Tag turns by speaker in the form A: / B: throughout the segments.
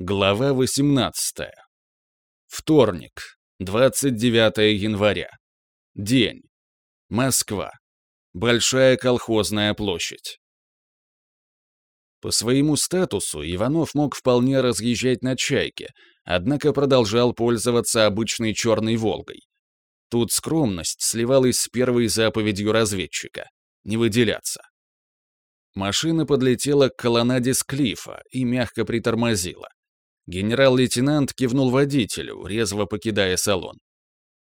A: Глава 18. Вторник, 29 января. День. Москва. Большая колхозная площадь. По своему статусу Иванов мог вполне разъезжать на «Чайке», однако продолжал пользоваться обычной «Черной Волгой». Тут скромность сливалась с первой заповедью разведчика — не выделяться. Машина подлетела к колоннаде Склифа и мягко притормозила. Генерал-лейтенант кивнул водителю, резво покидая салон.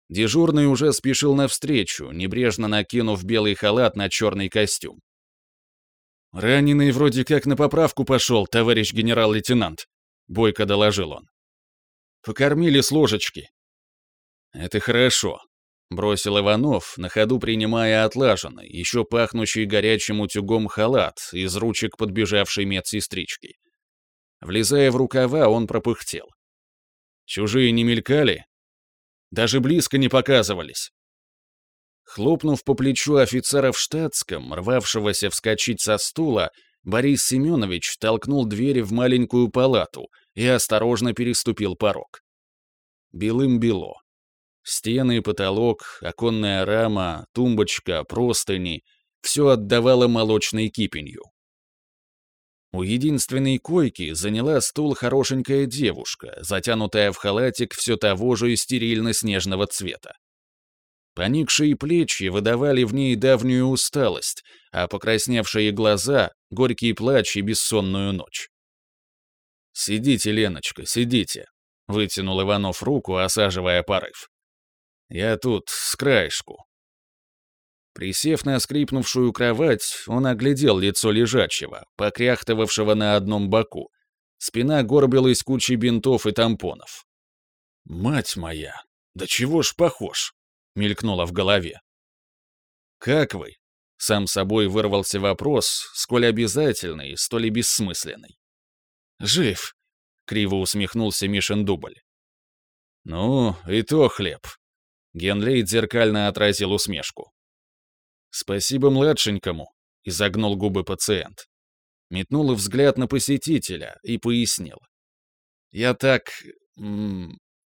A: Дежурный уже спешил навстречу, небрежно накинув белый халат на черный костюм. «Раненый вроде как на поправку пошел, товарищ генерал-лейтенант», — бойко доложил он. «Покормили с ложечки». «Это хорошо», — бросил Иванов, на ходу принимая отлаженный, еще пахнущий горячим утюгом халат из ручек подбежавшей медсестрички. Влезая в рукава, он пропыхтел. Чужие не мелькали? Даже близко не показывались. Хлопнув по плечу офицера в штатском, рвавшегося вскочить со стула, Борис Семенович толкнул дверь в маленькую палату и осторожно переступил порог. Белым-бело. Стены, потолок, оконная рама, тумбочка, простыни — все отдавало молочной кипенью. У единственной койки заняла стул хорошенькая девушка, затянутая в халатик все того же стерильно-снежного цвета. Поникшие плечи выдавали в ней давнюю усталость, а покрасневшие глаза — горький плач и бессонную ночь. «Сидите, Леночка, сидите», — вытянул Иванов руку, осаживая порыв. «Я тут, с краешку». Присев на скрипнувшую кровать, он оглядел лицо лежачего, покряхтывавшего на одном боку. Спина горбилась кучей бинтов и тампонов. «Мать моя! Да чего ж похож!» — мелькнуло в голове. «Как вы?» — сам собой вырвался вопрос, сколь обязательный, столь и бессмысленный. «Жив!» — криво усмехнулся Мишин Дубль. «Ну, и то хлеб». Генлейд зеркально отразил усмешку. «Спасибо младшенькому», — изогнул губы пациент. Метнул взгляд на посетителя и пояснил. «Я так...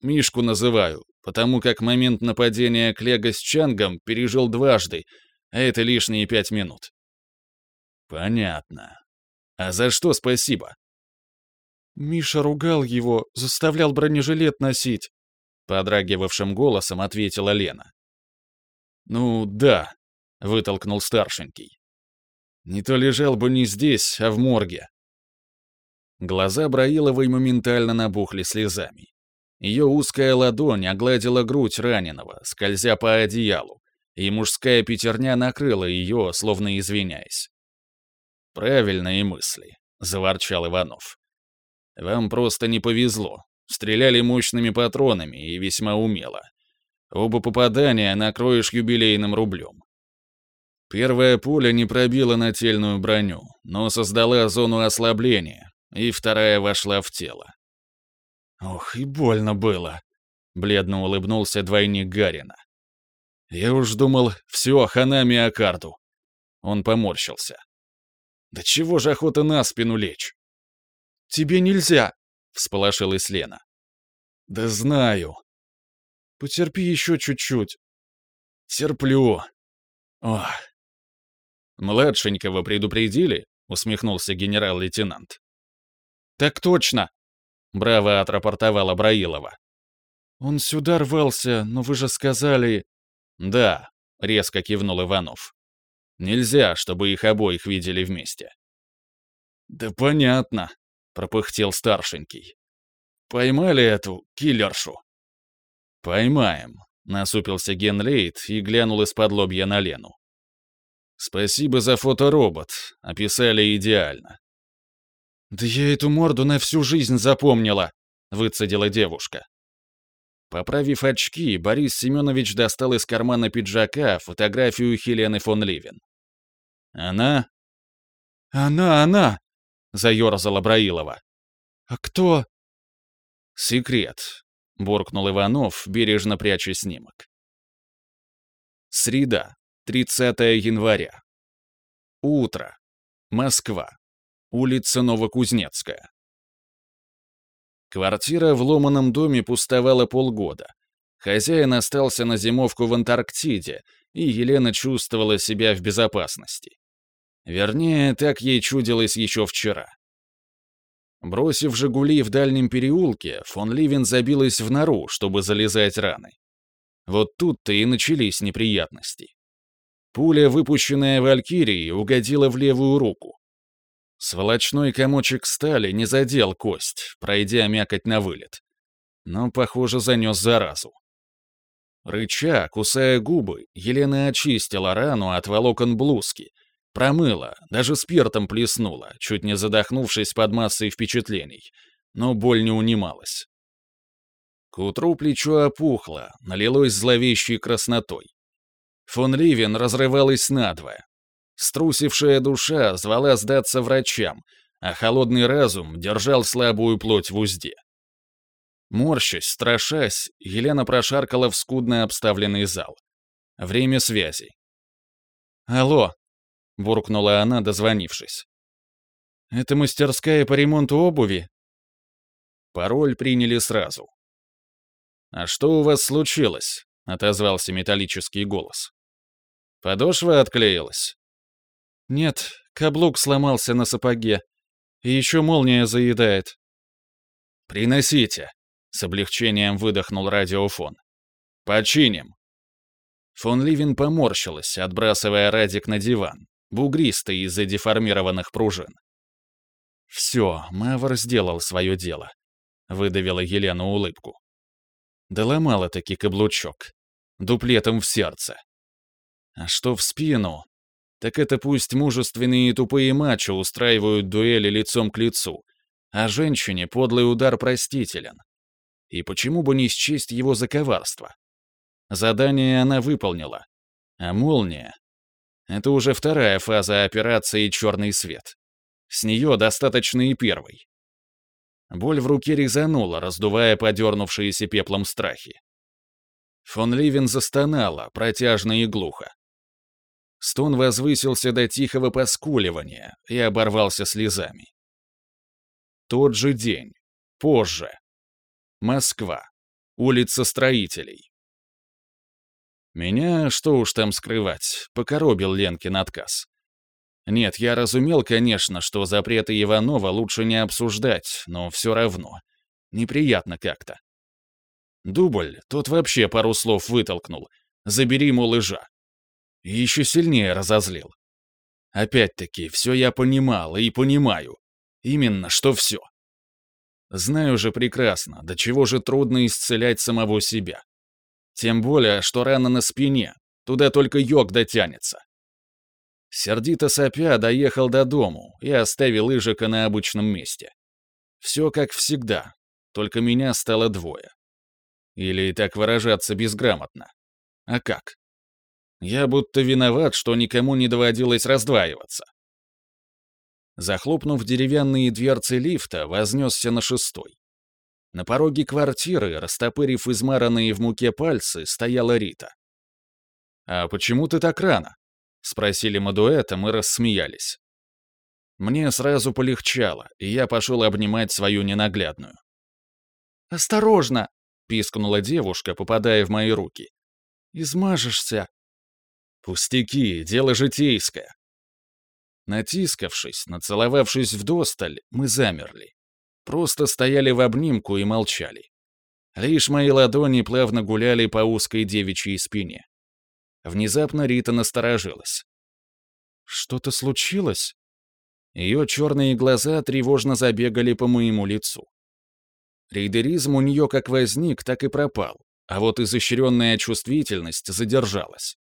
A: Мишку называю, потому как момент нападения Клега с Чангом пережил дважды, а это лишние пять минут». «Понятно. А за что спасибо?»
B: «Миша ругал его, заставлял бронежилет носить», — подрагивавшим голосом ответила Лена.
A: «Ну, да», — вытолкнул старшенький. «Не то лежал бы не здесь, а в морге». Глаза Браиловой моментально набухли слезами. Ее узкая ладонь огладила грудь раненого, скользя по одеялу, и мужская пятерня накрыла ее, словно извиняясь. «Правильные мысли», — заворчал Иванов. «Вам просто не повезло. Стреляли мощными патронами и весьма умело. Оба попадания накроешь юбилейным рублем. Первая пуля не пробила нательную броню, но создала зону ослабления, и вторая вошла в тело.
B: «Ох, и больно было», — бледно улыбнулся двойник Гарина.
A: «Я уж думал, все, хана миокарду». Он поморщился. «Да чего же охота на спину лечь?»
B: «Тебе нельзя», —
A: всполошилась Лена. «Да знаю».
B: «Потерпи еще чуть-чуть».
A: «Терплю». «Ох, «Младшенького предупредили?» — усмехнулся генерал-лейтенант.
B: «Так точно!»
A: — браво отрапортовала Браилова.
B: «Он сюда рвался, но вы же сказали...»
A: «Да», — резко кивнул Иванов. «Нельзя, чтобы их обоих видели вместе».
B: «Да понятно», — пропыхтел старшенький. «Поймали эту киллершу?»
A: «Поймаем», — насупился Генлейт и глянул из-под лобья на Лену. «Спасибо за фоторобот. Описали идеально».
B: «Да я эту морду на всю жизнь запомнила», — выцедила девушка.
A: Поправив очки, Борис Семенович достал из кармана пиджака фотографию Хелены фон Ливен. «Она?»
B: «Она, она!»
A: — заерзала Браилова.
B: «А кто?»
A: «Секрет», — буркнул Иванов, бережно пряча снимок. Среда. 30 января. Утро. Москва. Улица Новокузнецкая. Квартира в ломаном доме пустовала полгода. Хозяин остался на зимовку в Антарктиде, и Елена чувствовала себя в безопасности. Вернее, так ей чудилось еще вчера. Бросив «Жигули» в дальнем переулке, фон Ливен забилась в нору, чтобы залезать раны. Вот тут-то и начались неприятности. Пуля, выпущенная Валькирией, угодила в левую руку. Сволочной комочек стали не задел кость, пройдя мякоть на вылет. Но, похоже, занес заразу. Рыча, кусая губы, Елена очистила рану от волокон блузки, промыла, даже спиртом плеснула, чуть не задохнувшись под массой впечатлений, но боль не унималась. К утру плечо опухло, налилось зловещей краснотой. Фон Ливен разрывалась надвое. Струсившая душа звала сдаться врачам, а холодный разум держал слабую плоть в узде. Морщась, страшась, Елена прошаркала в скудно обставленный зал. Время связи. «Алло», — буркнула она, дозвонившись. «Это мастерская по ремонту обуви?» Пароль приняли сразу. «А что у вас случилось?» — отозвался металлический голос. «Подошва отклеилась?» «Нет, каблук сломался на сапоге. И еще молния заедает». «Приносите», — с облегчением выдохнул радиофон. «Починим». Фон Ливен поморщилась, отбрасывая радик на диван, бугристый из-за деформированных пружин. «Все, Мавр сделал свое дело», — выдавила Елена улыбку. Доломала-таки каблучок. Дуплетом в сердце. А что в спину? Так это пусть мужественные и тупые мачо устраивают дуэли лицом к лицу, а женщине подлый удар простителен. И почему бы не счесть его за коварство? Задание она выполнила. А молния? Это уже вторая фаза операции «Черный свет». С нее достаточно и первой. Боль в руке резанула, раздувая подернувшиеся пеплом страхи. Фон Ливен застонала, протяжно и глухо. Стон возвысился до тихого поскуливания и оборвался слезами. Тот же день. Позже. Москва. Улица Строителей. Меня, что уж там скрывать, покоробил Ленкин отказ. Нет, я разумел, конечно, что запреты Иванова лучше не обсуждать, но все равно. Неприятно как-то. Дубль, тот вообще пару слов вытолкнул. Забери, мол, лыжа. И еще сильнее разозлил. Опять-таки, все я понимал и понимаю. Именно, что все. Знаю же прекрасно, до чего же трудно исцелять самого себя. Тем более, что рана на спине, туда только йог дотянется. Сердито сопя доехал до дому и оставил Ижика на обычном месте. Все как всегда, только меня стало двое. Или так выражаться безграмотно. А как? Я будто виноват, что никому не доводилось раздваиваться. Захлопнув деревянные дверцы лифта, вознесся на шестой. На пороге квартиры, растопырив измаранные в муке пальцы, стояла Рита. «А почему ты так рано?» Спросили мы дуэтом и рассмеялись. Мне сразу полегчало, и я пошел обнимать свою ненаглядную.
B: «Осторожно!»
A: — пискнула девушка, попадая в мои руки.
B: «Измажешься!»
A: «Пустяки, дело житейское!» Натискавшись, нацеловавшись вдосталь, мы замерли. Просто стояли в обнимку и молчали. Лишь мои ладони плавно гуляли по узкой девичьей спине. Внезапно Рита насторожилась.
B: «Что-то случилось?»
A: Ее черные глаза тревожно забегали по моему лицу. Рейдеризм у нее как возник, так и пропал, а вот изощренная чувствительность задержалась.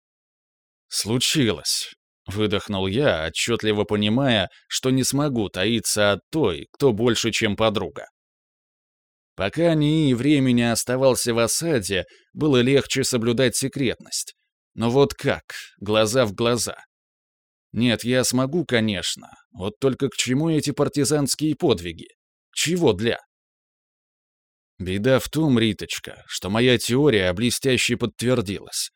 A: «Случилось», — выдохнул я, отчетливо понимая, что не смогу таиться от той, кто больше, чем подруга. Пока НИИ времени оставался в осаде, было легче соблюдать секретность, но вот как, глаза в глаза. Нет, я смогу, конечно. Вот только к чему эти партизанские подвиги? Чего для? Беда в том, Риточка, что моя теория блестяще подтвердилась.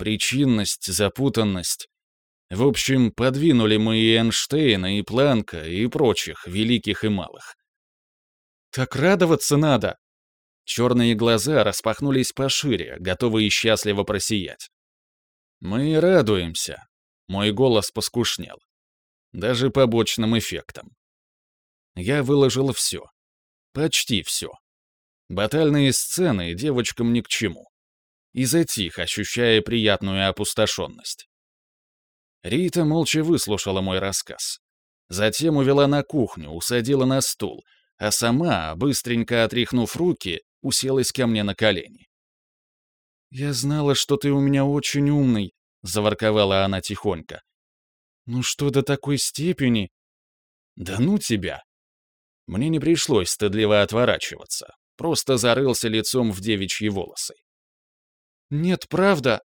A: Причинность, запутанность. В общем, подвинули мы и Эйнштейна, и Планка, и прочих, великих и малых.
B: Так радоваться надо!» Черные глаза распахнулись пошире, готовые счастливо просиять.
A: «Мы радуемся», — мой голос поскушнел. Даже побочным эффектом. Я выложил все. Почти все. Батальные сцены девочкам ни к чему. И затих, ощущая приятную опустошенность. Рита молча выслушала мой рассказ. Затем увела на кухню, усадила на стул, а сама, быстренько отряхнув руки, уселась ко мне на колени. «Я знала, что ты у меня очень умный», — заворковала она тихонько. «Ну что до такой степени?» «Да ну тебя!» Мне не пришлось стыдливо отворачиваться, просто зарылся лицом в девичьи волосы. «Нет, правда.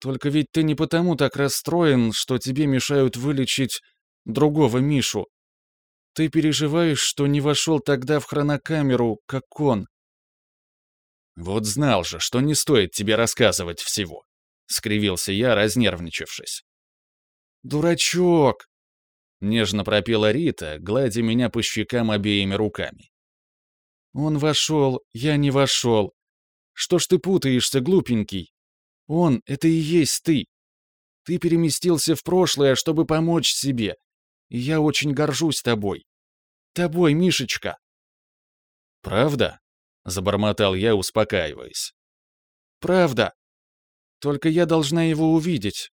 A: Только ведь ты не потому так расстроен, что тебе мешают вылечить другого Мишу. Ты переживаешь, что не вошел тогда в хронокамеру, как он. Вот знал же, что не стоит тебе рассказывать всего. Скривился я, разнервничавшись. «Дурачок!» — нежно пропела Рита, гладя меня по щекам обеими руками. «Он вошел, я не вошел. Что ж ты путаешься, глупенький? Он — это и есть ты. Ты переместился в прошлое, чтобы помочь себе. И я очень горжусь тобой. Тобой, Мишечка». «Правда?» — забормотал я, успокаиваясь.
B: «Правда. Только я должна его увидеть.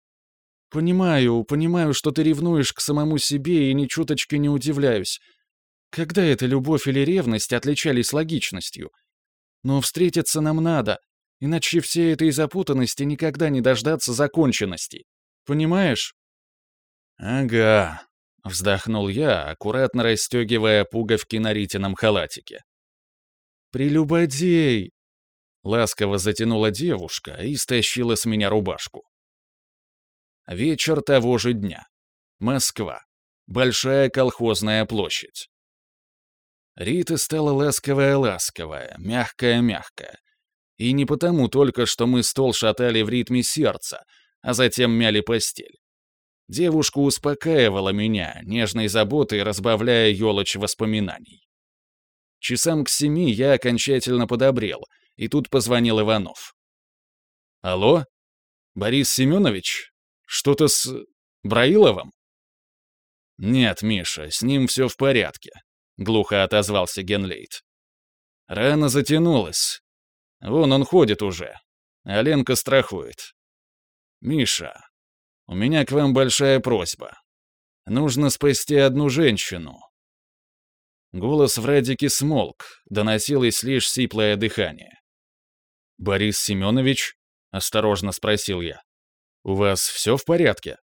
B: Понимаю, понимаю, что ты ревнуешь к самому себе и ни чуточки не удивляюсь. Когда эта любовь или ревность отличались логичностью? Но встретиться нам надо, иначе всей этой запутанности никогда не дождаться законченности. Понимаешь?
A: Ага, вздохнул я, аккуратно расстегивая пуговки на Ритином халатике.
B: «Прелюбодей!»
A: Ласково затянула девушка и стащила с меня рубашку. Вечер того же дня. Москва. Большая колхозная площадь. Рита стала ласковая-ласковая, мягкая-мягкая. И не потому только, что мы стол шатали в ритме сердца, а затем мяли постель. Девушка успокаивала меня, нежной заботой разбавляя елочь воспоминаний. Часам к семи я окончательно подобрел, и тут позвонил Иванов. «Алло? Борис Семенович? Что-то с... Браиловым?» «Нет, Миша, с ним все в порядке», — глухо отозвался Генлейт. «Рана затянулась. Вон он ходит уже. А страхует. Миша, у меня к вам большая просьба. Нужно спасти одну женщину». Голос в радике смолк, доносилось лишь сиплое дыхание. «Борис Семенович?» — осторожно спросил я. У вас все в порядке?»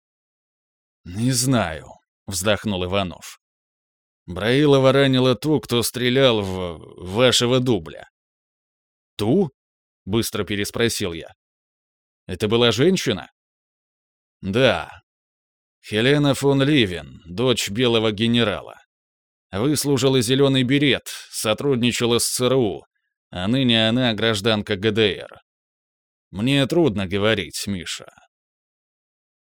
A: «Не знаю», — вздохнул Иванов. «Браилова ранила ту, кто стрелял в... вашего дубля». «Ту?» — быстро переспросил я. «Это была женщина?» «Да. Хелена фон Ливен, дочь белого генерала. Выслужила зеленый берет, сотрудничала с ЦРУ, а ныне она гражданка ГДР. Мне трудно говорить, Миша,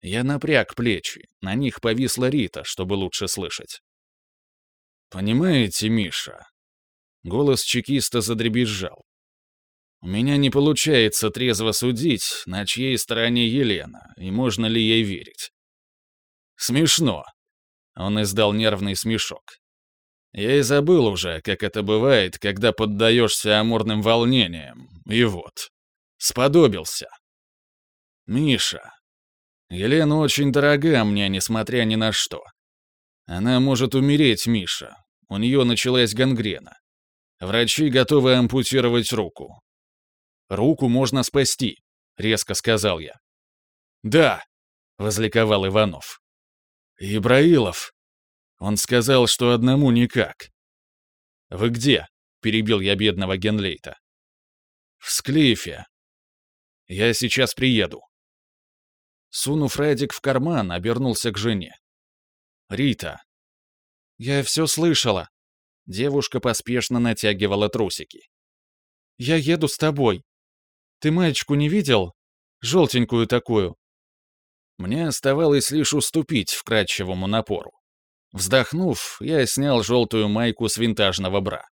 A: я напряг плечи, на них повисла Рита, чтобы лучше слышать. «Понимаете, Миша?» Голос чекиста задребезжал. «У меня не получается трезво судить, на чьей стороне Елена, и можно ли ей верить». «Смешно!» Он издал нервный смешок. «Я и забыл уже, как это бывает, когда поддаешься амурным волнениям, и вот. Сподобился. Миша, Елена очень дорога мне, несмотря ни на что. Она может умереть, Миша. У нее началась гангрена. Врачи готовы ампутировать руку. Руку можно спасти, резко сказал я. Да, возликовал Иванов. Ибраилов. Он сказал, что одному никак. Вы где? перебил я бедного Генлейта. В Склифе. Я сейчас приеду. Сунув Редик в карман, обернулся к жене. «Рита». «Я все слышала». Девушка поспешно натягивала трусики. «Я еду с тобой. Ты маечку не видел? Желтенькую такую». Мне оставалось лишь уступить вкрадчивому напору. Вздохнув, я снял желтую майку с винтажного бра.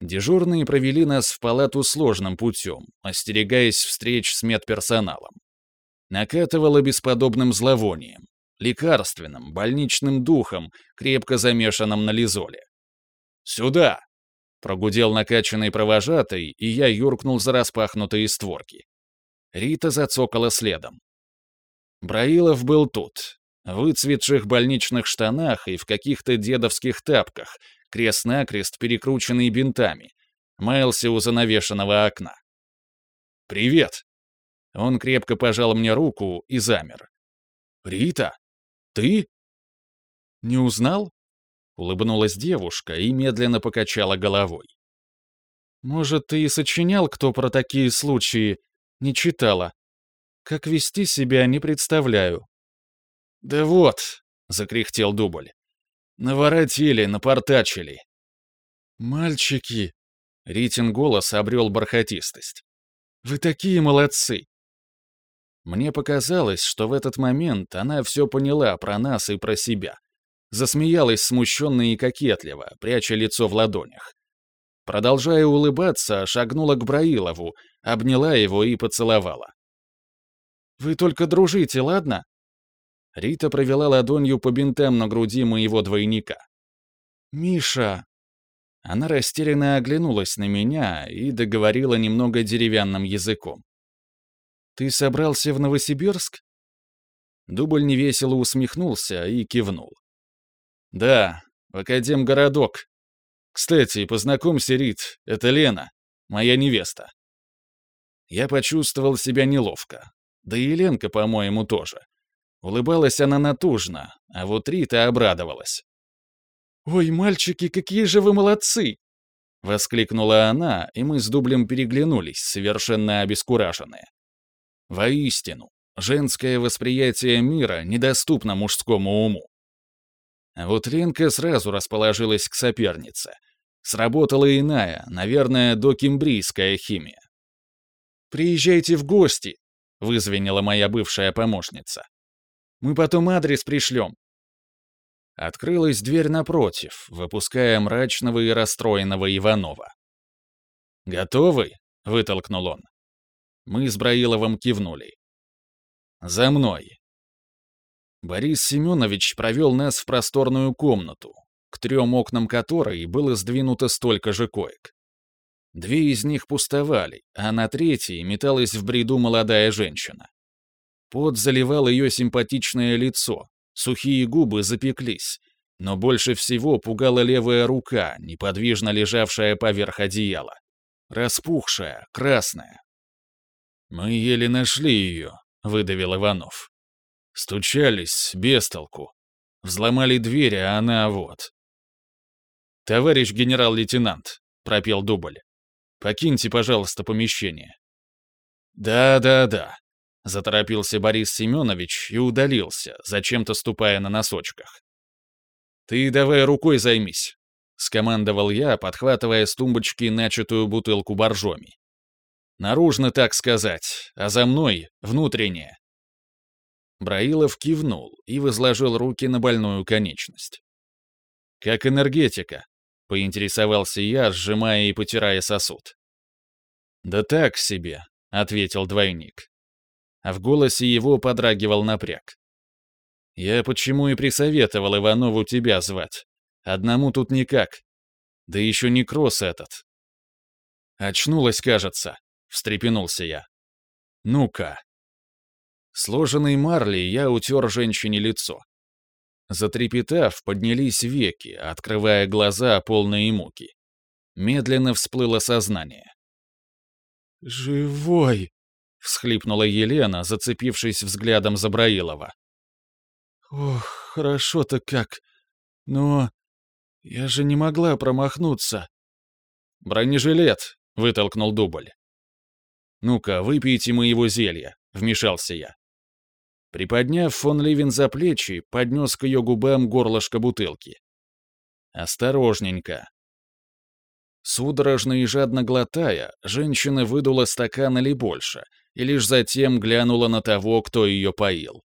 A: Дежурные провели нас в палату сложным путем, остерегаясь встреч с медперсоналом. Накатывало бесподобным зловонием, лекарственным, больничным духом, крепко замешанным на лизоле. «Сюда!» — прогудел накачанный провожатый, и я юркнул за распахнутые створки. Рита зацокала следом. Браилов был тут, в выцветших больничных штанах и в каких-то дедовских тапках, крест-накрест перекрученный бинтами, маялся у занавешенного окна. «Привет!» Он крепко пожал мне руку и замер. «Рита? Ты?» «Не узнал?» — улыбнулась девушка и медленно покачала головой. «Может, ты и сочинял кто про такие случаи? Не читала. Как вести себя, не представляю». «Да вот», — закряхтел Дубль. «Наворотили, напортачили». «Мальчики!» — Ритин голос обрел бархатистость. «Вы такие молодцы! Мне показалось, что в этот момент она все поняла про нас и про себя. Засмеялась смущенно и кокетливо, пряча лицо в ладонях. Продолжая улыбаться, шагнула к Браилову, обняла его и поцеловала. «Вы только дружите, ладно?» Рита провела ладонью по бинтам на груди моего двойника. «Миша!» Она растерянно оглянулась на меня и договорила немного деревянным языком. Ты собрался в Новосибирск?» Дубль невесело усмехнулся и кивнул. «Да, в Академгородок. Кстати, познакомься, Рит, это Лена, моя невеста». Я почувствовал себя неловко. Да и Ленка, по-моему, тоже. Улыбалась она натужно, а вот Рита обрадовалась. «Ой, мальчики, какие же вы молодцы!» Воскликнула она, и мы с Дублем переглянулись, совершенно обескураженные. Воистину, женское восприятие мира недоступно мужскому уму. А вот Ленка сразу расположилась к сопернице. Сработала иная, наверное, докембрийская химия. «Приезжайте в гости», — вызвенела моя бывшая помощница. «Мы потом адрес пришлем». Открылась дверь напротив, выпуская мрачного и расстроенного Иванова. «Готовы?» — вытолкнул он. Мы с Браиловым кивнули. «За мной!» Борис Семенович провел нас в просторную комнату, к трем окнам которой было сдвинуто столько же коек. Две из них пустовали, а на третьей металась в бреду молодая женщина. Пот заливал ее симпатичное лицо, сухие губы запеклись, но больше всего пугала левая рука, неподвижно лежавшая поверх одеяла. Распухшая, красная, «Мы еле нашли ее», — выдавил Иванов. «Стучались, без толку. Взломали дверь, а она вот». «Товарищ генерал-лейтенант», — пропел Дубль, — «покиньте, пожалуйста, помещение». «Да-да-да», — заторопился Борис Семенович и удалился, зачем-то ступая на носочках. «Ты давай рукой займись», — скомандовал я, подхватывая с тумбочки начатую бутылку боржоми. Наружно так сказать, а за мной — внутреннее. Браилов кивнул и возложил руки на больную конечность. «Как энергетика?» — поинтересовался я, сжимая и потирая сосуд. «Да так себе», — ответил двойник. А в голосе его подрагивал напряг. «Я почему и присоветовал Иванову тебя звать. Одному тут никак. Да еще не кросс этот». Очнулась, кажется встрепенулся я. «Ну-ка». Сложенной марлей я утер женщине лицо. Затрепетав, поднялись веки, открывая глаза, полные муки. Медленно всплыло сознание. «Живой!» — всхлипнула Елена, зацепившись взглядом за Браилова. «Ох, хорошо-то как! Но я же не могла промахнуться!» «Бронежилет!» — вытолкнул Дубль. «Ну-ка, выпейте моего зелья», — вмешался я. Приподняв фон Ливен за плечи, поднес к ее губам горлышко бутылки. «Осторожненько». Судорожно и жадно глотая, женщина выдула стакан или больше, и лишь затем глянула на того, кто ее поил.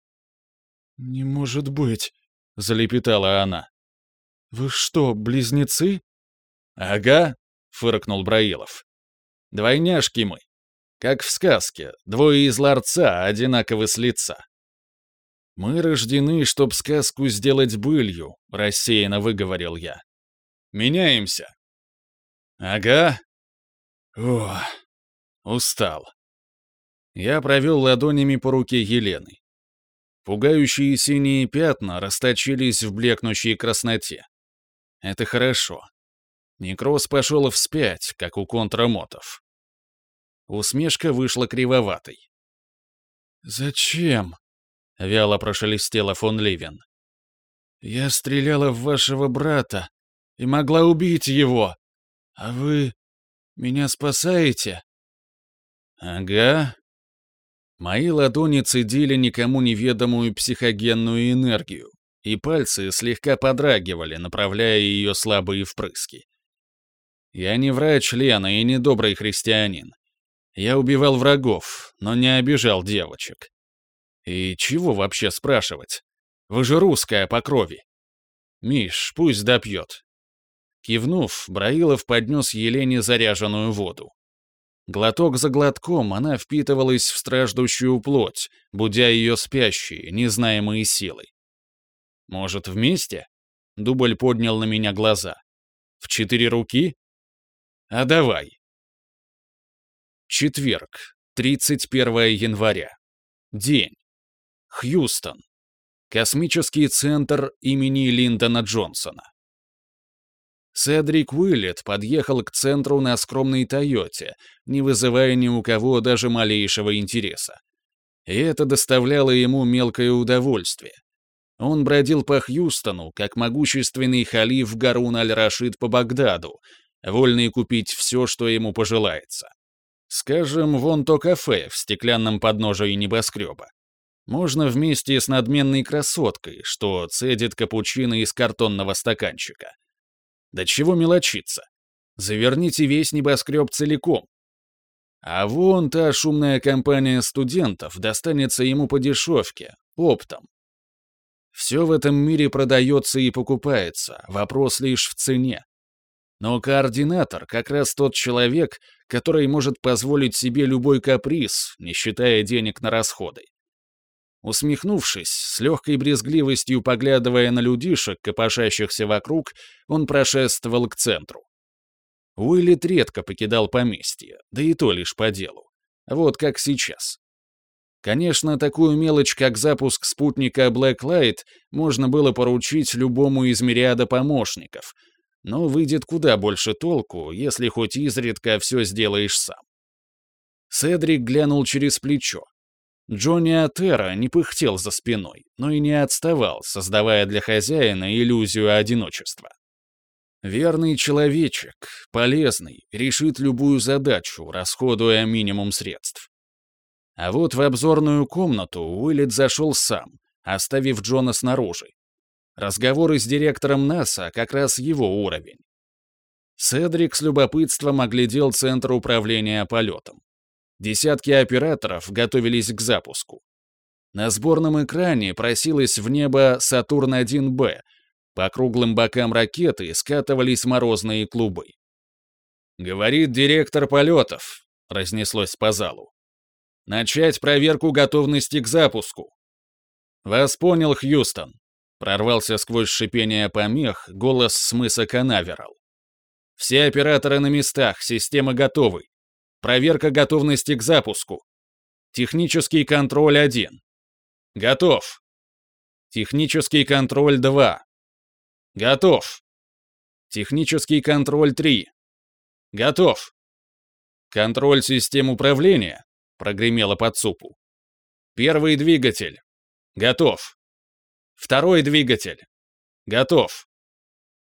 A: «Не может быть», — залепетала она. «Вы что, близнецы?» «Ага», — фыркнул Браилов. «Двойняшки мы. Как в сказке, двое из ларца, одинаковы с лица». «Мы рождены, чтоб сказку сделать былью», — рассеянно выговорил я. «Меняемся». «Ага». О, устал. Я провел ладонями по руке Елены. Пугающие синие пятна расточились в блекнущей красноте. Это хорошо. Некроз пошел вспять, как у контрамотов. Усмешка вышла кривоватой.
B: «Зачем?»
A: — вяло прошелестела фон Ливен.
B: «Я стреляла в вашего брата и могла убить его. А вы меня спасаете?»
A: «Ага». Мои ладони цедили никому неведомую психогенную энергию, и пальцы слегка подрагивали, направляя ее слабые впрыски. Я не врач Лена и не добрый христианин. Я убивал врагов, но не обижал девочек. И чего вообще спрашивать? Вы же русская по крови. Миш, пусть допьет. Кивнув, Браилов поднес Елене заряженную воду. Глоток за глотком она впитывалась в страждущую плоть, будя ее спящие, незнаемые силой. Может, вместе? Дубль поднял на меня глаза. В четыре руки? А давай. Четверг, 31 января. День. Хьюстон. Космический центр имени Линдона Джонсона. Седрик Уиллет подъехал к центру на скромной «Тойоте», не вызывая ни у кого даже малейшего интереса. И это доставляло ему мелкое удовольствие. Он бродил по Хьюстону, как могущественный халиф Гарун аль-Рашид по Багдаду, вольный купить все, что ему пожелается. Скажем, вон то кафе в стеклянном подножии небоскреба. Можно вместе с надменной красоткой, что цедит капучино из картонного стаканчика. Да чего мелочиться? Заверните весь небоскреб целиком. А вон та шумная компания студентов достанется ему по дешевке, оптом. Все в этом мире продается и покупается, вопрос лишь в цене. Но координатор как раз тот человек, который может позволить себе любой каприз, не считая денег на расходы. Усмехнувшись, с легкой брезгливостью поглядывая на людишек, копошащихся вокруг, он прошествовал к центру. Уиллет редко покидал поместье, да и то лишь по делу. Вот как сейчас. Конечно, такую мелочь, как запуск спутника Blacklight, можно было поручить любому из мириада помощников, но выйдет куда больше толку, если хоть изредка все сделаешь сам. Седрик глянул через плечо. Джонни Атера не пыхтел за спиной, но и не отставал, создавая для хозяина иллюзию одиночества. Верный человечек, полезный, решит любую задачу, расходуя минимум средств. А вот в обзорную комнату Уиллет зашел сам, оставив Джона снаружи. Разговоры с директором НАСА как раз его уровень. Седрик с любопытством оглядел центр управления полетом. Десятки операторов готовились к запуску. На сборном экране просилась в небо «Сатурн-1Б», по круглым бокам ракеты скатывались морозные клубы. «Говорит директор полетов», — разнеслось по залу. «Начать проверку готовности к запуску». «Вас понял, Хьюстон», — прорвался сквозь шипение помех голос с мыса Канаверал. «Все операторы на местах, система готовы. Проверка готовности к запуску. Технический контроль 1. Готов. Технический контроль 2. Готов. Технический контроль 3. Готов. Контроль систем управления, прогремело под супу. Первый двигатель. Готов. Второй двигатель. Готов.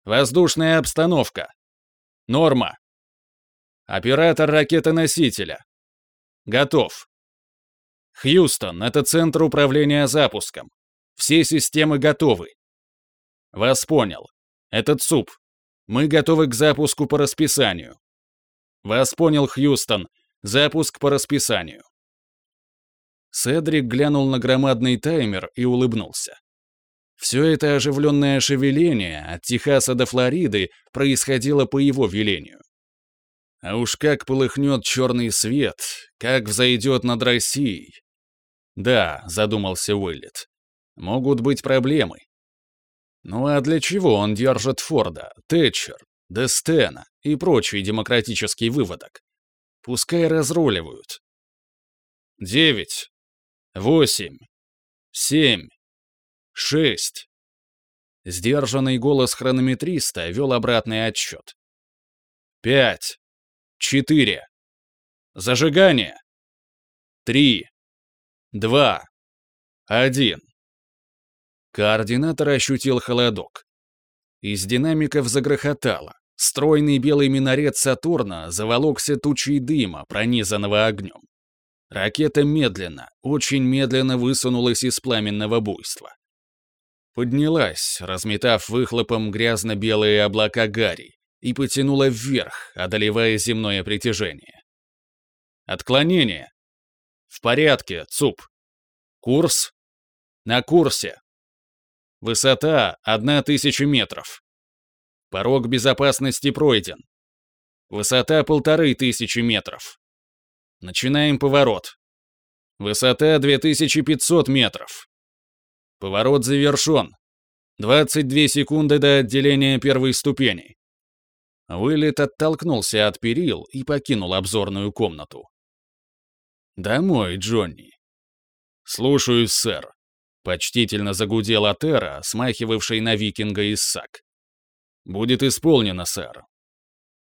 A: Воздушная обстановка. Норма. Оператор ракеты-носителя. Готов. Хьюстон, это центр управления запуском. Все системы готовы. Вас понял. Этот СУП. Мы готовы к запуску по расписанию. Вас понял, Хьюстон. Запуск по расписанию. Седрик глянул на громадный таймер и улыбнулся. Все это оживленное шевеление от Техаса до Флориды происходило по его велению. А уж как полыхнет черный свет, как взойдет над Россией. Да, задумался Уиллет. Могут быть проблемы. Ну а для чего он держит Форда, Тэтчер, Дестена и прочий демократический выводок? Пускай разруливают. Девять, восемь, семь, шесть. Сдержанный голос хронометриста вел обратный отсчет. Пять, четыре. Зажигание. Три, два, один. Координатор ощутил холодок. Из динамиков загрохотало. Стройный белый минарет Сатурна заволокся тучей дыма, пронизанного огнем. Ракета медленно, очень медленно высунулась из пламенного буйства. Поднялась, разметав выхлопом грязно-белые облака гари, и потянула вверх, одолевая земное притяжение. Отклонение. В порядке, ЦУП. Курс. На курсе. Высота — одна тысяча метров. Порог безопасности пройден. Высота — полторы тысячи метров. Начинаем поворот. Высота — 2500 метров. Поворот завершен. 22 секунды до отделения первой ступени. Уиллет оттолкнулся от перил и покинул обзорную комнату. «Домой, Джонни». «Слушаюсь, сэр», Почтительно загудел Атера, смахивавший на викинга из сак. «Будет исполнено, сэр.